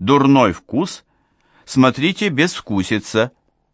Дурной вкус. Смотрите, безвкусица.